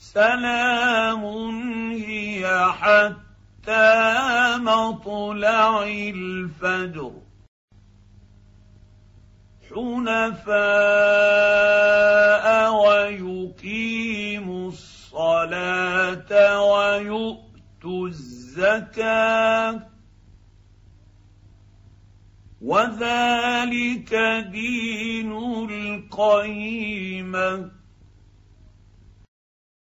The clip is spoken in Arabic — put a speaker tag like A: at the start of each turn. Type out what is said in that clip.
A: سلام هي حتى مطلع الفجر. حنفاء ويقيموا الصلاة ويؤتوا الزكاة. وذلك دين القيمة.